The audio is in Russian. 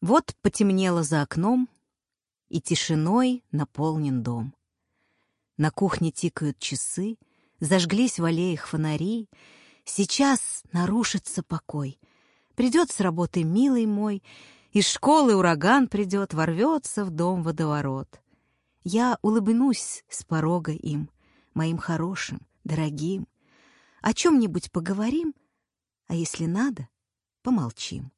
Вот потемнело за окном, и тишиной наполнен дом. На кухне тикают часы, зажглись в аллеях фонари. Сейчас нарушится покой. Придет с работы милый мой, из школы ураган придет, ворвется в дом водоворот. Я улыбнусь с порога им, моим хорошим, дорогим. О чем-нибудь поговорим, а если надо, помолчим.